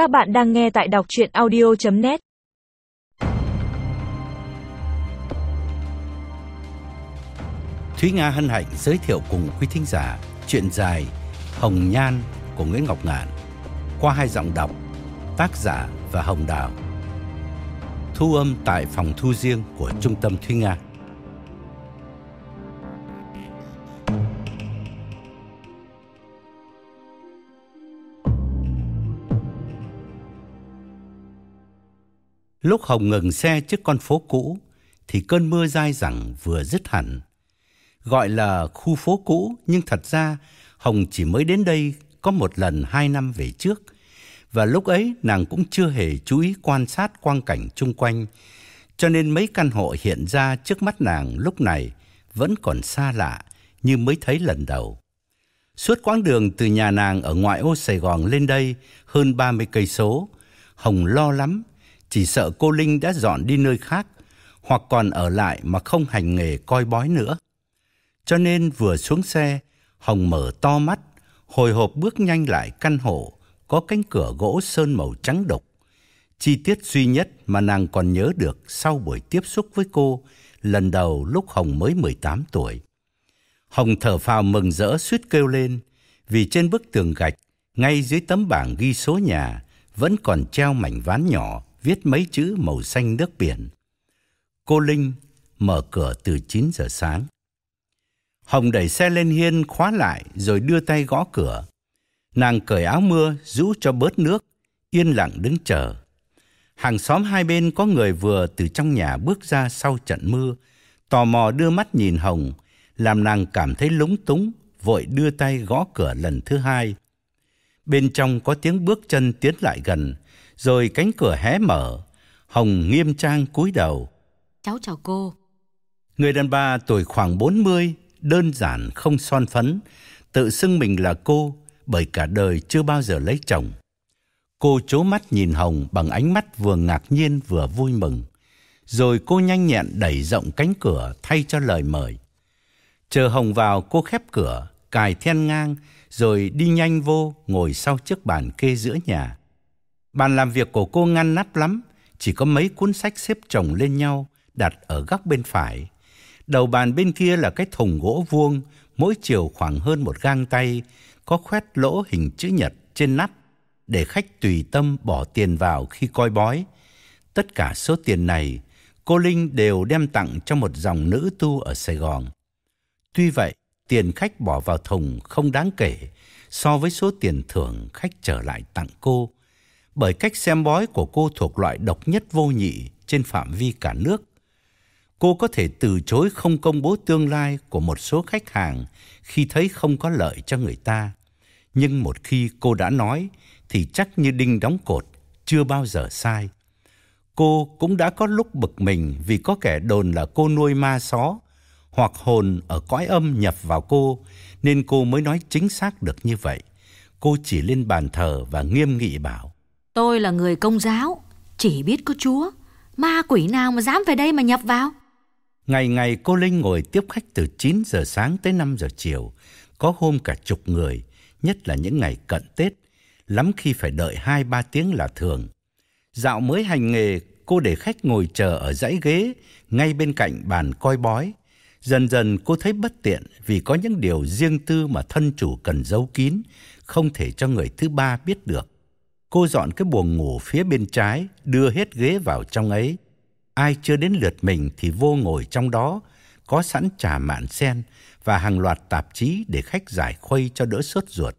Các bạn đang nghe tại đọc chuyện audio.net Thúy Nga hân hạnh giới thiệu cùng quý thính giả chuyện dài Hồng Nhan của Nguyễn Ngọc Ngạn qua hai giọng đọc, tác giả và Hồng Đào. Thu âm tại phòng thu riêng của Trung tâm Thúy Nga. Lúc Hồng ngừng xe trước con phố cũ thì cơn mưa dai dẳng vừa dứt hẳn. Gọi là khu phố cũ nhưng thật ra Hồng chỉ mới đến đây có một lần hai năm về trước. Và lúc ấy nàng cũng chưa hề chú ý quan sát quang cảnh chung quanh. Cho nên mấy căn hộ hiện ra trước mắt nàng lúc này vẫn còn xa lạ như mới thấy lần đầu. Suốt quãng đường từ nhà nàng ở ngoại ô Sài Gòn lên đây hơn 30 cây số, Hồng lo lắm chỉ sợ cô Linh đã dọn đi nơi khác hoặc còn ở lại mà không hành nghề coi bói nữa. Cho nên vừa xuống xe, Hồng mở to mắt, hồi hộp bước nhanh lại căn hộ có cánh cửa gỗ sơn màu trắng đục. Chi tiết duy nhất mà nàng còn nhớ được sau buổi tiếp xúc với cô lần đầu lúc Hồng mới 18 tuổi. Hồng thở phào mừng rỡ suýt kêu lên vì trên bức tường gạch ngay dưới tấm bảng ghi số nhà vẫn còn treo mảnh ván nhỏ viết mấy chữ màu xanh nước biển. Cô Linh mở cửa từ 9 giờ sáng. Hồng đẩy xe lên hiên khóa lại rồi đưa tay gõ cửa. Nàng cởi áo mưa rũ cho bớt nước, yên lặng đứng chờ. Hàng xóm hai bên có người vừa từ trong nhà bước ra sau trận mưa, tò mò đưa mắt nhìn Hồng, làm nàng cảm thấy lúng túng, vội đưa tay gõ cửa lần thứ hai. Bên trong có tiếng bước chân tiến lại gần, rồi cánh cửa hé mở. Hồng nghiêm trang cúi đầu. Cháu chào cô. Người đàn bà tuổi khoảng 40, đơn giản không son phấn, tự xưng mình là cô bởi cả đời chưa bao giờ lấy chồng. Cô chố mắt nhìn Hồng bằng ánh mắt vừa ngạc nhiên vừa vui mừng. Rồi cô nhanh nhẹn đẩy rộng cánh cửa thay cho lời mời. Chờ Hồng vào cô khép cửa, cài then ngang, rồi đi nhanh vô ngồi sau chiếc bàn kê giữa nhà. Bàn làm việc của cô ngăn nắp lắm, chỉ có mấy cuốn sách xếp chồng lên nhau, đặt ở góc bên phải. Đầu bàn bên kia là cái thùng gỗ vuông, mỗi chiều khoảng hơn một gang tay, có khoét lỗ hình chữ nhật trên nắp, để khách tùy tâm bỏ tiền vào khi coi bói. Tất cả số tiền này, cô Linh đều đem tặng cho một dòng nữ tu ở Sài Gòn. Tuy vậy, tiền khách bỏ vào thùng không đáng kể so với số tiền thưởng khách trở lại tặng cô bởi cách xem bói của cô thuộc loại độc nhất vô nhị trên phạm vi cả nước. Cô có thể từ chối không công bố tương lai của một số khách hàng khi thấy không có lợi cho người ta. Nhưng một khi cô đã nói thì chắc như đinh đóng cột, chưa bao giờ sai. Cô cũng đã có lúc bực mình vì có kẻ đồn là cô nuôi ma só hoặc hồn ở cõi âm nhập vào cô nên cô mới nói chính xác được như vậy. Cô chỉ lên bàn thờ và nghiêm nghị bảo Tôi là người công giáo, chỉ biết có Chúa. Ma quỷ nào mà dám về đây mà nhập vào? Ngày ngày cô Linh ngồi tiếp khách từ 9 giờ sáng tới 5 giờ chiều. Có hôm cả chục người, nhất là những ngày cận Tết. Lắm khi phải đợi 2-3 tiếng là thường. Dạo mới hành nghề, cô để khách ngồi chờ ở dãy ghế, ngay bên cạnh bàn coi bói. Dần dần cô thấy bất tiện vì có những điều riêng tư mà thân chủ cần giấu kín, không thể cho người thứ ba biết được. Cô dọn cái buồng ngủ phía bên trái, đưa hết ghế vào trong ấy. Ai chưa đến lượt mình thì vô ngồi trong đó, có sẵn trà mạn sen và hàng loạt tạp chí để khách giải khuây cho đỡ sốt ruột.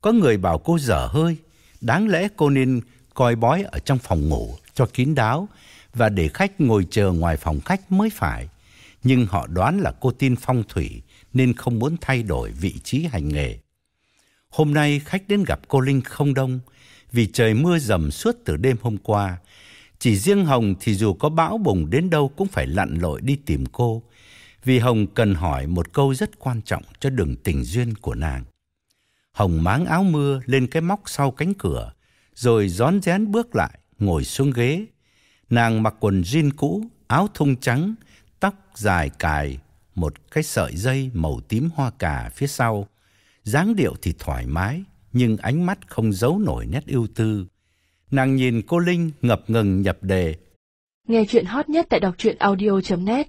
Có người bảo cô dở hơi, đáng lẽ cô nên coi bói ở trong phòng ngủ cho kín đáo và để khách ngồi chờ ngoài phòng khách mới phải. Nhưng họ đoán là cô tin phong thủy nên không muốn thay đổi vị trí hành nghề. Hôm nay khách đến gặp cô Linh không đông, vì trời mưa dầm suốt từ đêm hôm qua. Chỉ riêng Hồng thì dù có bão bùng đến đâu cũng phải lặn lội đi tìm cô, vì Hồng cần hỏi một câu rất quan trọng cho đường tình duyên của nàng. Hồng máng áo mưa lên cái móc sau cánh cửa, rồi rón rén bước lại, ngồi xuống ghế. Nàng mặc quần jean cũ, áo thun trắng, tóc dài cài, một cái sợi dây màu tím hoa cà phía sau. dáng điệu thì thoải mái, nhưng ánh mắt không giấu nổi nét ưu tư. Nàng nhìn cô Linh ngập ngừng nhập đề. Nghe chuyện hot nhất tại đọc truyện audio.net